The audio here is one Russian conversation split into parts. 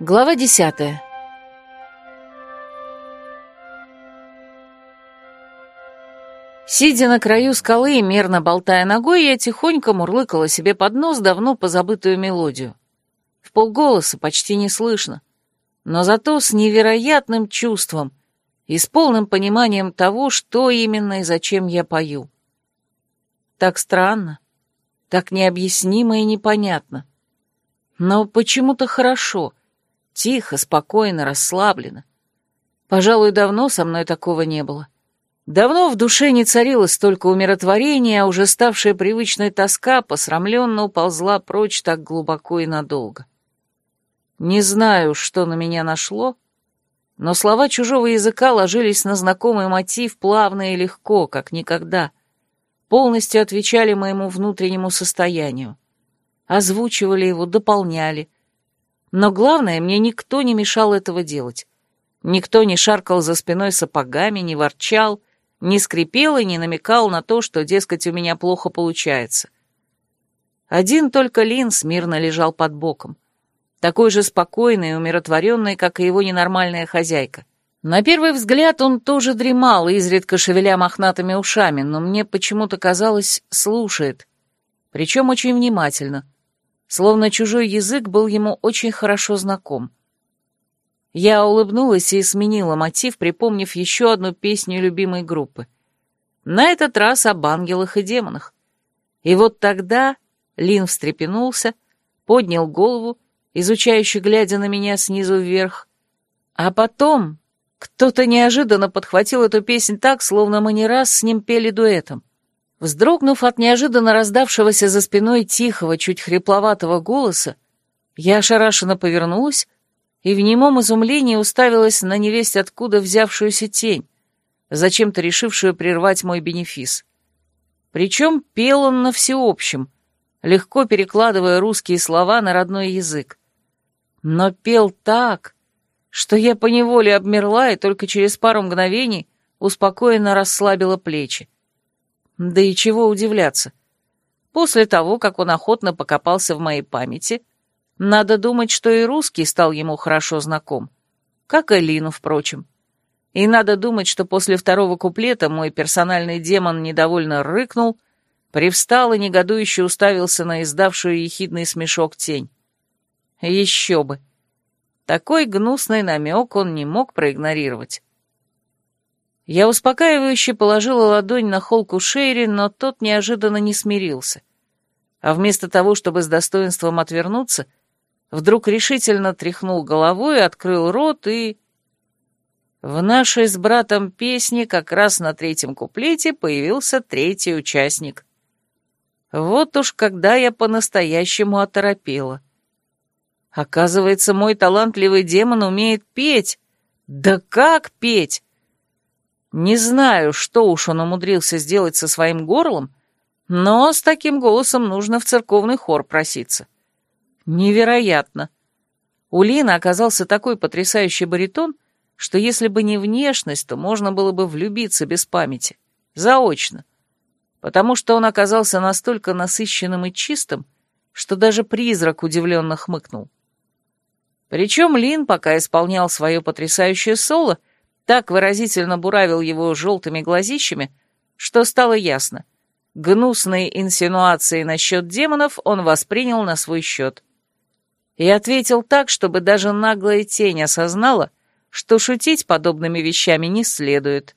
Глава десятая. Сидя на краю скалы и мерно болтая ногой, я тихонько мурлыкала себе под нос давно позабытую мелодию. В полголоса почти не слышно, но зато с невероятным чувством и с полным пониманием того, что именно и зачем я пою. Так странно, так необъяснимо и непонятно. Но почему-то хорошо, тихо, спокойно, расслабленно. Пожалуй, давно со мной такого не было. Давно в душе не царило столько умиротворения, а уже ставшая привычной тоска посрамленно уползла прочь так глубоко и надолго. Не знаю, что на меня нашло, но слова чужого языка ложились на знакомый мотив плавно и легко, как никогда, полностью отвечали моему внутреннему состоянию, озвучивали его, дополняли. Но главное, мне никто не мешал этого делать. Никто не шаркал за спиной сапогами, не ворчал, не скрипел и не намекал на то, что, дескать, у меня плохо получается. Один только Линс мирно лежал под боком. Такой же спокойный и умиротворенный, как и его ненормальная хозяйка. На первый взгляд он тоже дремал, изредка шевеля мохнатыми ушами, но мне почему-то казалось, слушает. Причем очень внимательно. Словно чужой язык был ему очень хорошо знаком. Я улыбнулась и сменила мотив, припомнив еще одну песню любимой группы. На этот раз об ангелах и демонах. И вот тогда Лин встрепенулся, поднял голову, изучающе глядя на меня снизу вверх. А потом кто-то неожиданно подхватил эту песнь так, словно мы не раз с ним пели дуэтом. Вздрогнув от неожиданно раздавшегося за спиной тихого, чуть хрипловатого голоса, я ошарашенно повернулась и в немом изумлении уставилась на невесть откуда взявшуюся тень, зачем-то решившую прервать мой бенефис. Причем пел он на всеобщем, легко перекладывая русские слова на родной язык. Но пел так, что я поневоле обмерла и только через пару мгновений успокоенно расслабила плечи. Да и чего удивляться. После того, как он охотно покопался в моей памяти, надо думать, что и русский стал ему хорошо знаком. Как и Лину, впрочем. И надо думать, что после второго куплета мой персональный демон недовольно рыкнул, привстал и негодующе уставился на издавшую ехидный смешок тень. Еще бы. Такой гнусный намек он не мог проигнорировать. Я успокаивающе положила ладонь на холку Шейри, но тот неожиданно не смирился. А вместо того, чтобы с достоинством отвернуться, — вдруг решительно тряхнул головой, открыл рот и... В нашей с братом песне как раз на третьем куплете появился третий участник. Вот уж когда я по-настоящему оторопела. Оказывается, мой талантливый демон умеет петь. Да как петь? Не знаю, что уж он умудрился сделать со своим горлом, но с таким голосом нужно в церковный хор проситься. Невероятно. У Лины оказался такой потрясающий баритон, что если бы не внешность, то можно было бы влюбиться без памяти. Заочно. Потому что он оказался настолько насыщенным и чистым, что даже призрак удивленно хмыкнул. Причем Лин, пока исполнял свое потрясающее соло, так выразительно буравил его желтыми глазищами, что стало ясно. Гнусные инсинуации насчет демонов он воспринял на свой счет и ответил так, чтобы даже наглая тень осознала, что шутить подобными вещами не следует.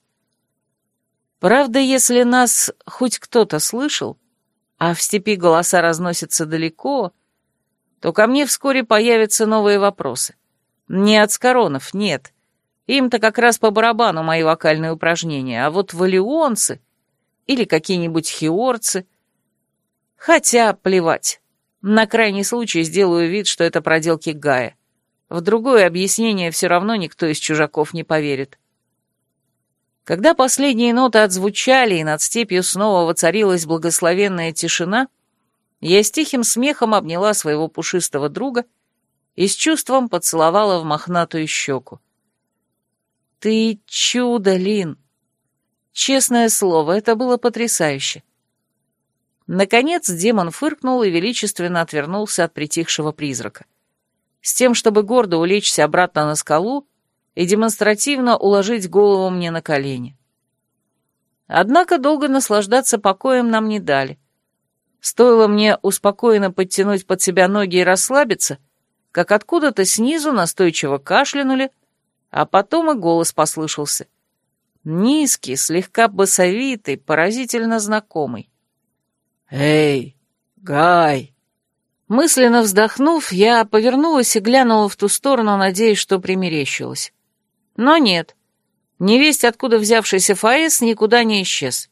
Правда, если нас хоть кто-то слышал, а в степи голоса разносятся далеко, то ко мне вскоре появятся новые вопросы. Не от скоронов, нет. Им-то как раз по барабану мои вокальные упражнения, а вот валионцы или какие-нибудь хиорцы... Хотя плевать. На крайний случай сделаю вид, что это проделки Гая. В другое объяснение все равно никто из чужаков не поверит. Когда последние ноты отзвучали, и над степью снова воцарилась благословенная тишина, я с тихим смехом обняла своего пушистого друга и с чувством поцеловала в мохнатую щеку. «Ты чудо, Лин!» Честное слово, это было потрясающе. Наконец демон фыркнул и величественно отвернулся от притихшего призрака. с тем, чтобы гордо улечься обратно на скалу и демонстративно уложить голову мне на колени. Однако долго наслаждаться покоем нам не дали. Стоило мне успокоенно подтянуть под себя ноги и расслабиться, как откуда-то снизу настойчиво кашлянули, а потом и голос послышался. Низкий, слегка басовитый, поразительно знакомый. «Эй, Гай!» Мысленно вздохнув, я повернулась и глянула в ту сторону, надеясь, что примерещилась. Но нет. Невесть, откуда взявшийся Фаэс, никуда не исчез.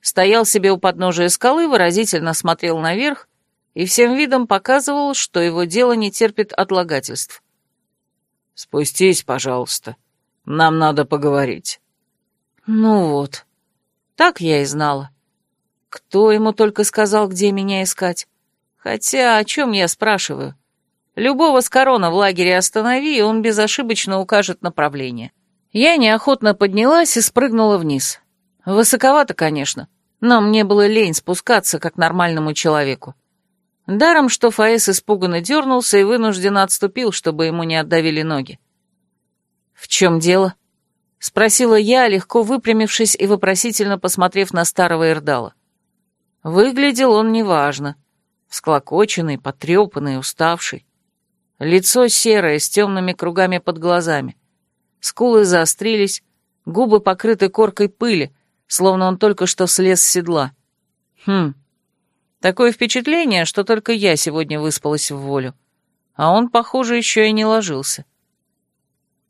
Стоял себе у подножия скалы, выразительно смотрел наверх и всем видом показывал, что его дело не терпит отлагательств. «Спустись, пожалуйста. Нам надо поговорить». Ну вот. Так я и знала. Кто ему только сказал, где меня искать? Хотя о чем я спрашиваю? Любого с корона в лагере останови, и он безошибочно укажет направление. Я неохотно поднялась и спрыгнула вниз. Высоковато, конечно, но мне было лень спускаться, как нормальному человеку. Даром, что Фаэс испуганно дернулся и вынужденно отступил, чтобы ему не отдавили ноги. «В чем дело?» — спросила я, легко выпрямившись и вопросительно посмотрев на старого Ирдала. Выглядел он неважно. Всклокоченный, потрепанный, уставший. Лицо серое, с темными кругами под глазами. Скулы заострились, губы покрыты коркой пыли, словно он только что слез с седла. Хм, такое впечатление, что только я сегодня выспалась в волю. А он, похоже, еще и не ложился.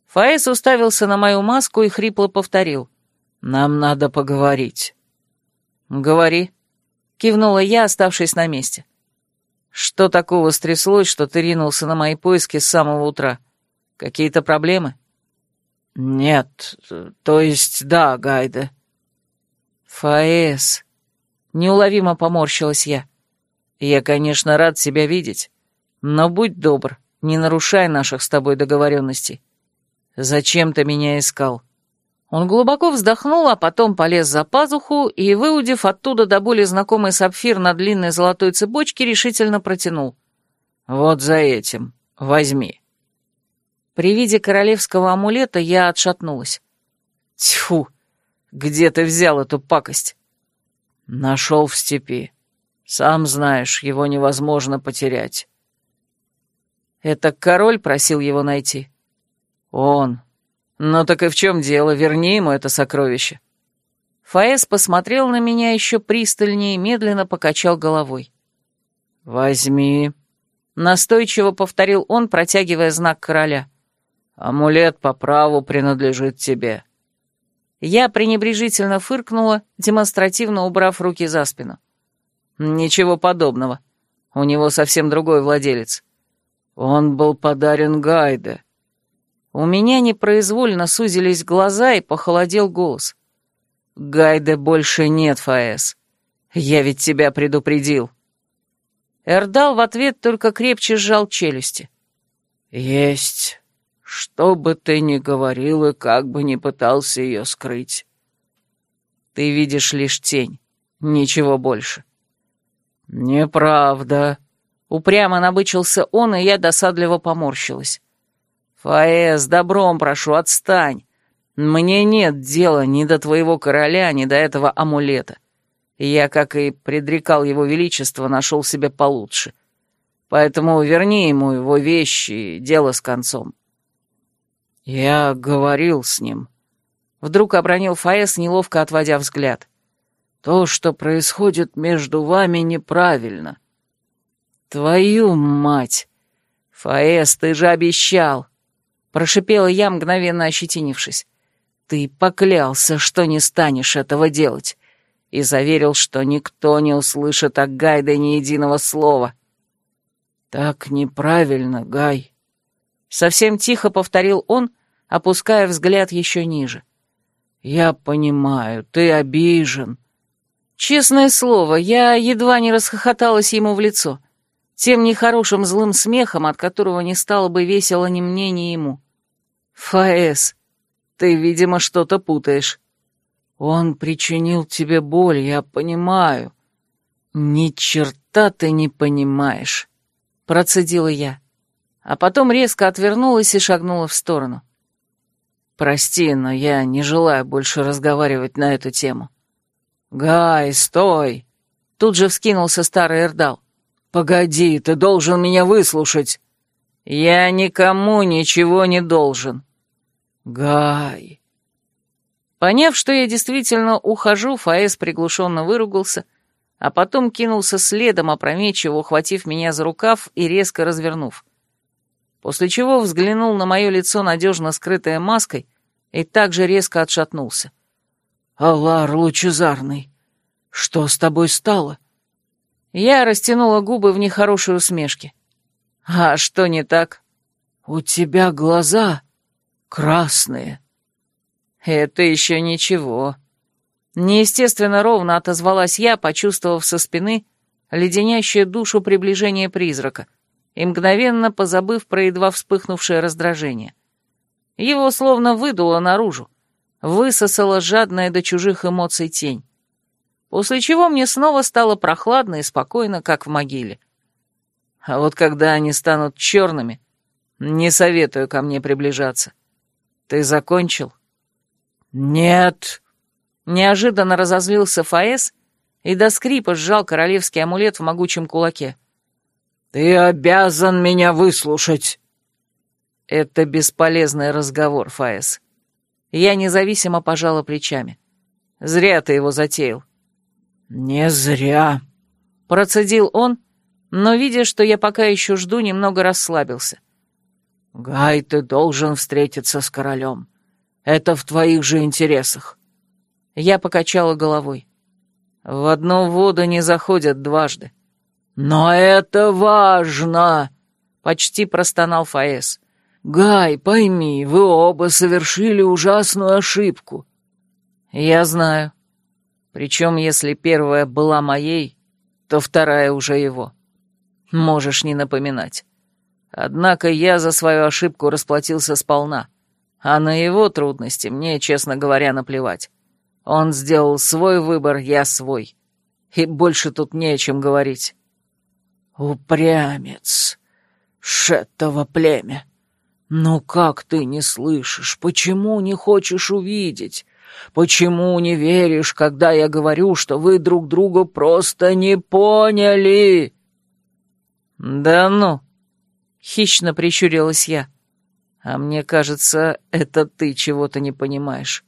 Фаис уставился на мою маску и хрипло повторил. «Нам надо поговорить». «Говори», — кивнула я, оставшись на месте. «Что такого стряслось, что ты ринулся на мои поиски с самого утра? Какие-то проблемы?» «Нет, то есть да, Гайда». «Фаэс», — неуловимо поморщилась я. «Я, конечно, рад тебя видеть, но будь добр, не нарушай наших с тобой договоренностей. Зачем ты меня искал?» Он глубоко вздохнул, а потом полез за пазуху и, выудив оттуда до боли знакомый сапфир на длинной золотой цепочке, решительно протянул. «Вот за этим. Возьми». При виде королевского амулета я отшатнулась. «Тьфу! Где ты взял эту пакость?» «Нашел в степи. Сам знаешь, его невозможно потерять». «Это король просил его найти?» «Он. «Ну так и в чем дело? Верни ему это сокровище». Фаэс посмотрел на меня еще пристальнее и медленно покачал головой. «Возьми», — настойчиво повторил он, протягивая знак короля. «Амулет по праву принадлежит тебе». Я пренебрежительно фыркнула, демонстративно убрав руки за спину. «Ничего подобного. У него совсем другой владелец. Он был подарен Гайде», у меня непроизвольно сузились глаза и похолодел голос. «Гайда больше нет, Фаэс. Я ведь тебя предупредил». Эрдал в ответ только крепче сжал челюсти. «Есть. Что бы ты ни говорил и как бы ни пытался ее скрыть. Ты видишь лишь тень, ничего больше». «Неправда», — упрямо набычился он, и я досадливо поморщилась. «Фаэс, добром прошу, отстань. Мне нет дела ни до твоего короля, ни до этого амулета. Я, как и предрекал его величество, нашел себе получше. Поэтому верни ему его вещи и дело с концом». «Я говорил с ним», — вдруг обронил Фаэс, неловко отводя взгляд. «То, что происходит между вами, неправильно». «Твою мать! Фаэс, ты же обещал!» Прошипела я, мгновенно ощетинившись. «Ты поклялся, что не станешь этого делать, и заверил, что никто не услышит о Гайде ни единого слова». «Так неправильно, Гай», — совсем тихо повторил он, опуская взгляд еще ниже. «Я понимаю, ты обижен». Честное слово, я едва не расхохоталась ему в лицо тем нехорошим злым смехом, от которого не стало бы весело ни мне, ни ему. «Фаэс, ты, видимо, что-то путаешь. Он причинил тебе боль, я понимаю». «Ни черта ты не понимаешь», — процедила я. А потом резко отвернулась и шагнула в сторону. «Прости, но я не желаю больше разговаривать на эту тему». «Гай, стой!» Тут же вскинулся старый Эрдал. «Погоди, ты должен меня выслушать!» «Я никому ничего не должен!» «Гай!» Поняв, что я действительно ухожу, Фаэс приглушенно выругался, а потом кинулся следом, опрометчиво ухватив меня за рукав и резко развернув. После чего взглянул на мое лицо, надежно скрытое маской, и также резко отшатнулся. «Аллар лучезарный, что с тобой стало?» Я растянула губы в нехорошей усмешке. «А что не так?» «У тебя глаза красные». «Это еще ничего», Неестественно ровно отозвалась я, почувствовав со спины леденящее душу приближение призрака и мгновенно позабыв про едва вспыхнувшее раздражение. Его словно выдуло наружу, высосала жадная до чужих эмоций тень. После чего мне снова стало прохладно и спокойно, как в могиле. А вот когда они станут черными, не советую ко мне приближаться. Ты закончил? Нет, Неожиданно разозлился Фаэс и до скрипа сжал королевский амулет в могучем кулаке. «Ты обязан меня выслушать!» «Это бесполезный разговор, Фаэс. Я независимо пожала плечами. Зря ты его затеял». «Не зря», — процедил он, но, видя, что я пока еще жду, немного расслабился. «Гай, ты должен встретиться с королем. Это в твоих же интересах. Я покачала головой. В одну воду не заходят дважды. «Но это важно!» — почти простонал Фаэс. «Гай, пойми, вы оба совершили ужасную ошибку». «Я знаю. Причем, если первая была моей, то вторая уже его. Можешь не напоминать. Однако я за свою ошибку расплатился сполна, а на его трудности мне, честно говоря, наплевать. Он сделал свой выбор, я свой. И больше тут не о чем говорить. Упрямец. Шеттово племя. Ну как ты не слышишь? Почему не хочешь увидеть? Почему не веришь, когда я говорю, что вы друг друга просто не поняли? Да ну, хищно прищурилась я. А мне кажется, это ты чего-то не понимаешь.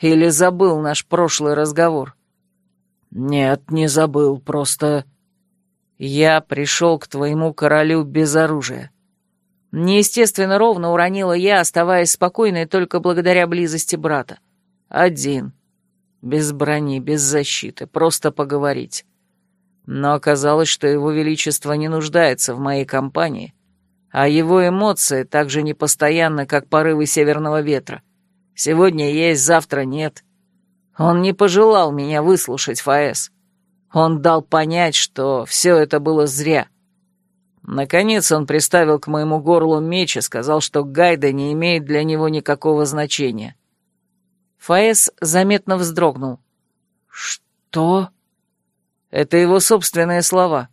Или забыл наш прошлый разговор?» «Нет, не забыл, просто...» «Я пришел к твоему королю без оружия». Неестественно ровно уронила я, оставаясь спокойной только благодаря близости брата. Один. Без брони, без защиты, просто поговорить. Но оказалось, что его величество не нуждается в моей компании, а его эмоции так же непостоянны, как порывы северного ветра. Сегодня есть, завтра нет. Он не пожелал меня выслушать, Фаэс. Он дал понять, что все это было зря. Наконец он приставил к моему горлу меч и сказал, что Гайда не имеет для него никакого значения. Фаэс заметно вздрогнул. «Что?» «Это его собственные слова.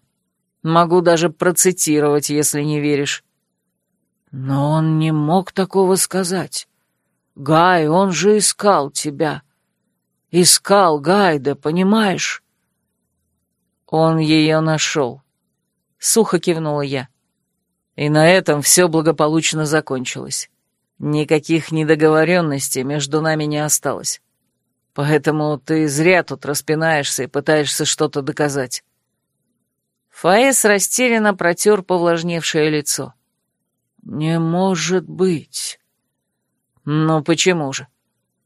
Могу даже процитировать, если не веришь». «Но он не мог такого сказать. Гай, он же искал тебя. Искал Гайда, понимаешь? Он ее нашел. Сухо кивнула я. И на этом все благополучно закончилось. Никаких недоговоренностей между нами не осталось. Поэтому ты зря тут распинаешься и пытаешься что-то доказать. Фаэс растерянно протер повлажневшее лицо. «Не может быть!» Ну почему же?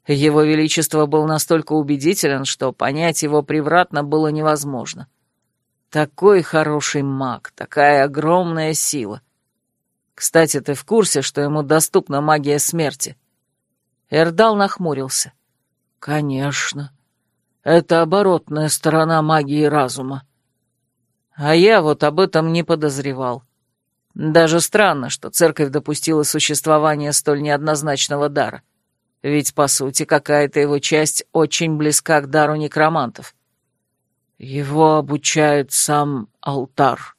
Его Величество был настолько убедителен, что понять его превратно было невозможно. Такой хороший маг, такая огромная сила. Кстати, ты в курсе, что ему доступна магия смерти?» Эрдал нахмурился. «Конечно. Это оборотная сторона магии разума». «А я вот об этом не подозревал. Даже странно, что церковь допустила существование столь неоднозначного дара. Ведь, по сути, какая-то его часть очень близка к дару некромантов. Его обучает сам алтар.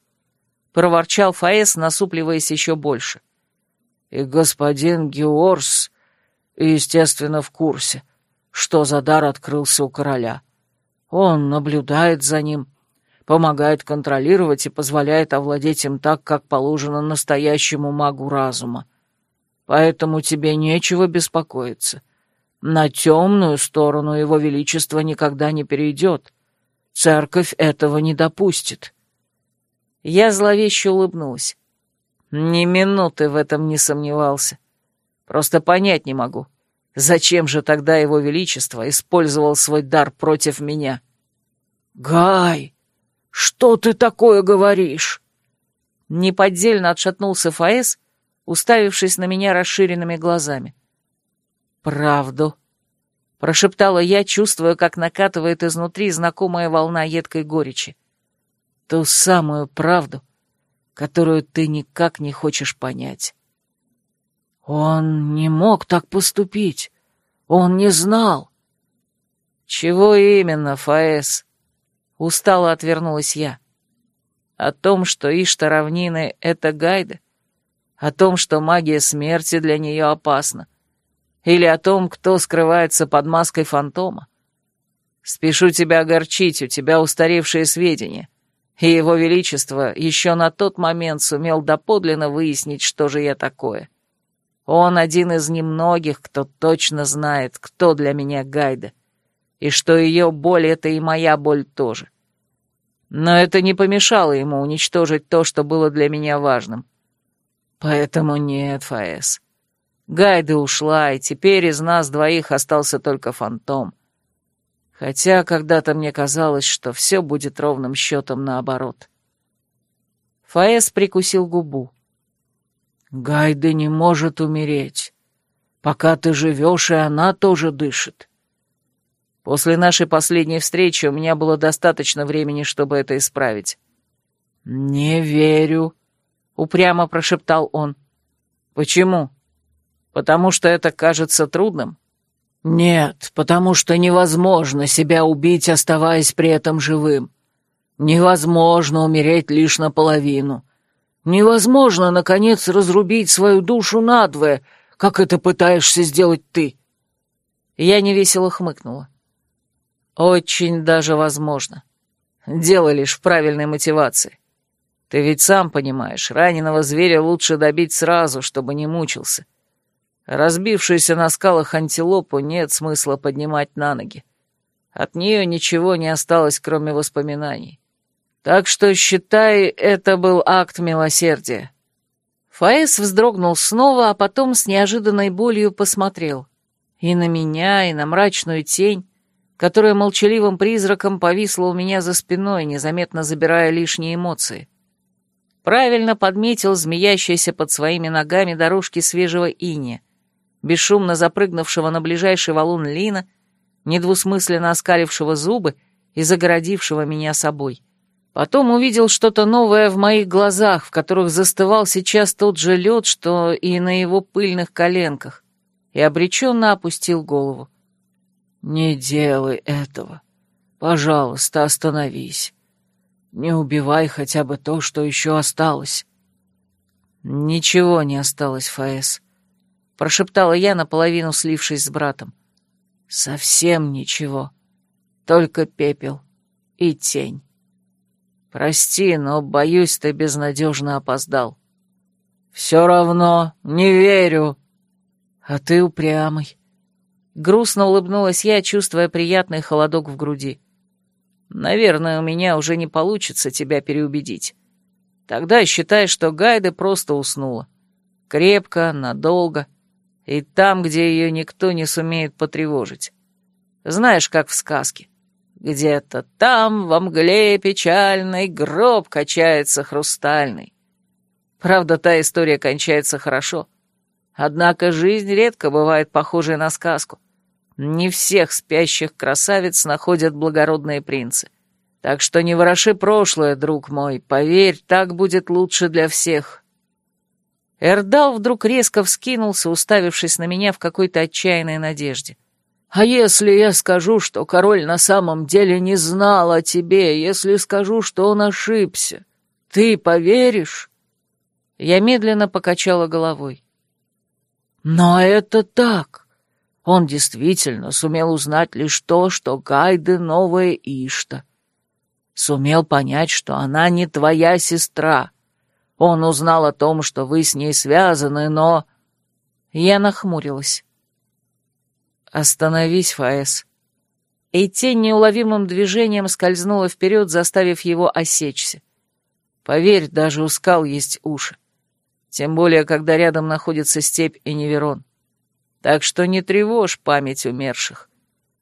— проворчал Фаэс, насупливаясь еще больше. «И господин Георс, естественно, в курсе, что за дар открылся у короля. Он наблюдает за ним, помогает контролировать и позволяет овладеть им так, как положено настоящему магу разума. Поэтому тебе нечего беспокоиться. На темную сторону его величество никогда не перейдет. Церковь этого не допустит. Я зловеще улыбнулась. Ни минуты в этом не сомневался. Просто понять не могу, зачем же тогда его величество использовал свой дар против меня. «Гай!» «Что ты такое говоришь?» Неподдельно отшатнулся Фаэс, уставившись на меня расширенными глазами. «Правду», — прошептала я, чувствуя, как накатывает изнутри знакомая волна едкой горечи. «Ту самую правду, которую ты никак не хочешь понять». «Он не мог так поступить. Он не знал». «Чего именно, Фаэс?» Устало отвернулась я. О том, что Ишта равнины — это гайды? О том, что магия смерти для нее опасна? Или о том, кто скрывается под маской фантома? Спешу тебя огорчить, у тебя устаревшие сведения, и его величество еще на тот момент сумел доподлинно выяснить, что же я такое. Он один из немногих, кто точно знает, кто для меня Гайда, и что ее боль — это и моя боль тоже. Но это не помешало ему уничтожить то, что было для меня важным. Поэтому нет, Фаэс. Гайда ушла, и теперь из нас двоих остался только фантом. Хотя когда-то мне казалось, что все будет ровным счетом наоборот. Фаэс прикусил губу. «Гайда не может умереть. Пока ты живешь, и она тоже дышит. После нашей последней встречи у меня было достаточно времени, чтобы это исправить». «Не верю», — упрямо прошептал он. «Почему? Потому что это кажется трудным?» «Нет, потому что невозможно себя убить, оставаясь при этом живым. Невозможно умереть лишь наполовину. Невозможно, наконец, разрубить свою душу надвое, как это пытаешься сделать ты». Я невесело хмыкнула. Очень даже возможно. Дело лишь в правильной мотивации. Ты ведь сам понимаешь, раненого зверя лучше добить сразу, чтобы не мучился. Разбившуюся на скалах антилопу нет смысла поднимать на ноги. От нее ничего не осталось, кроме воспоминаний. Так что, считай, это был акт милосердия. Фаэс вздрогнул снова, а потом с неожиданной болью посмотрел. И на меня, и на мрачную тень, которая молчаливым призраком повисла у меня за спиной, незаметно забирая лишние эмоции. Правильно подметил змеящиеся под своими ногами дорожки свежего иния, бесшумно запрыгнувшего на ближайший валун Лина, недвусмысленно оскалившего зубы и загородившего меня собой. Потом увидел что-то новое в моих глазах, в которых застывал сейчас тот же лед, что и на его пыльных коленках, и обреченно опустил голову. «Не делай этого. Пожалуйста, остановись. Не убивай хотя бы то, что еще осталось». «Ничего не осталось, Фаэс», — прошептала я, наполовину слившись с братом. «Совсем ничего. Только пепел и тень. Прости, но, боюсь, ты безнадежно опоздал». «Все равно не верю». «А ты упрямый. Грустно улыбнулась я, чувствуя приятный холодок в груди. «Наверное, у меня уже не получится тебя переубедить. Тогда считай, что Гайда просто уснула. Крепко, надолго. И там, где ее никто не сумеет потревожить. Знаешь, как в сказке. Где-то там, во мгле печальной, гроб качается хрустальный. Правда, та история кончается хорошо. Однако жизнь редко бывает похожей на сказку. Не всех спящих красавиц находят благородные принцы. Так что не вороши прошлое, друг мой, поверь, так будет лучше для всех». Эрдал вдруг резко вскинулся, уставившись на меня в какой-то отчаянной надежде. «А если я скажу, что король на самом деле не знал о тебе, если скажу, что он ошибся, Ты поверишь?» Я медленно покачала головой. «Но это так. Он действительно сумел узнать лишь то, что Гайды — новая Ишта. Сумел понять, что она не твоя сестра. Он узнал о том, что вы с ней связаны, но...» Я нахмурилась. «Остановись, Фаэс». И тень неуловимым движением скользнула вперед, заставив его осечься. Поверь, даже у скал есть уши. Тем более, когда рядом находится степь и Неверон. Так что не тревожь память умерших.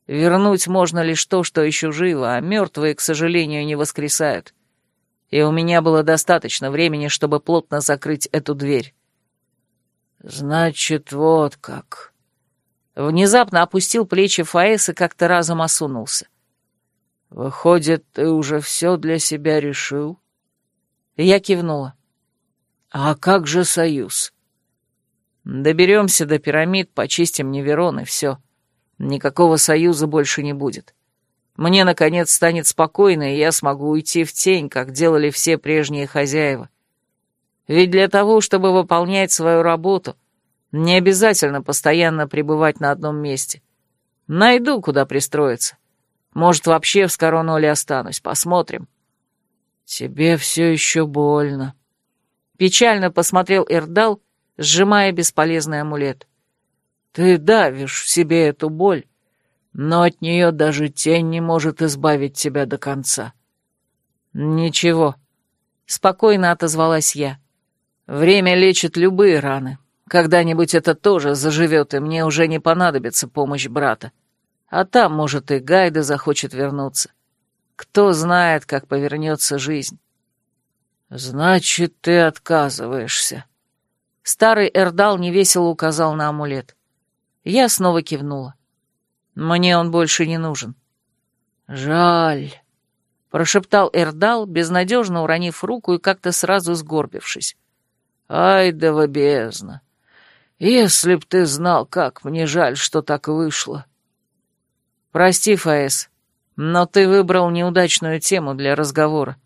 Вернуть можно лишь то, что еще живо, а мертвые, к сожалению, не воскресают. И у меня было достаточно времени, чтобы плотно закрыть эту дверь. «Значит, вот как...» Внезапно опустил плечи Фаэс и как-то разом осунулся. «Выходит, ты уже все для себя решил?» Я кивнула. «А как же союз?» «Доберемся до пирамид, почистим Неверон, и все. Никакого союза больше не будет. Мне, наконец, станет спокойно, и я смогу уйти в тень, как делали все прежние хозяева. Ведь для того, чтобы выполнять свою работу, не обязательно постоянно пребывать на одном месте. Найду, куда пристроиться. Может, вообще в Скороноле останусь, посмотрим». «Тебе все еще больно», Печально посмотрел Эрдал, сжимая бесполезный амулет. «Ты давишь в себе эту боль, но от нее даже тень не может избавить тебя до конца». «Ничего», — спокойно отозвалась я. «Время лечит любые раны. Когда-нибудь это тоже заживет, и мне уже не понадобится помощь брата. А там, может, и Гайда захочет вернуться. Кто знает, как повернется жизнь». «Значит, ты отказываешься». Старый Эрдал невесело указал на амулет. Я снова кивнула. Мне он больше не нужен. «Жаль», — прошептал Эрдал, безнадежно уронив руку и как-то сразу сгорбившись. «Ай да в бездна! Если б ты знал, как мне жаль, что так вышло!» «Прости, Фаэс, но ты выбрал неудачную тему для разговора.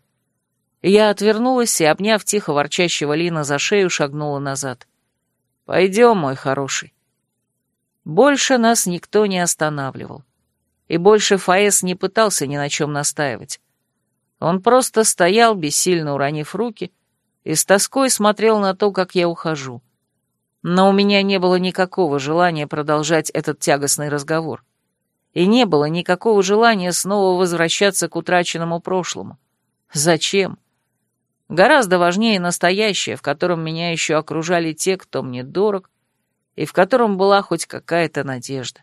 Я отвернулась и, обняв тихо ворчащего Лина за шею, шагнула назад. «Пойдем, мой хороший». Больше нас никто не останавливал. И больше Фаэс не пытался ни на чем настаивать. Он просто стоял, бессильно уронив руки, и с тоской смотрел на то, как я ухожу. Но у меня не было никакого желания продолжать этот тягостный разговор. И не было никакого желания снова возвращаться к утраченному прошлому. Зачем? Гораздо важнее настоящее, в котором меня еще окружали те, кто мне дорог, и в котором была хоть какая-то надежда.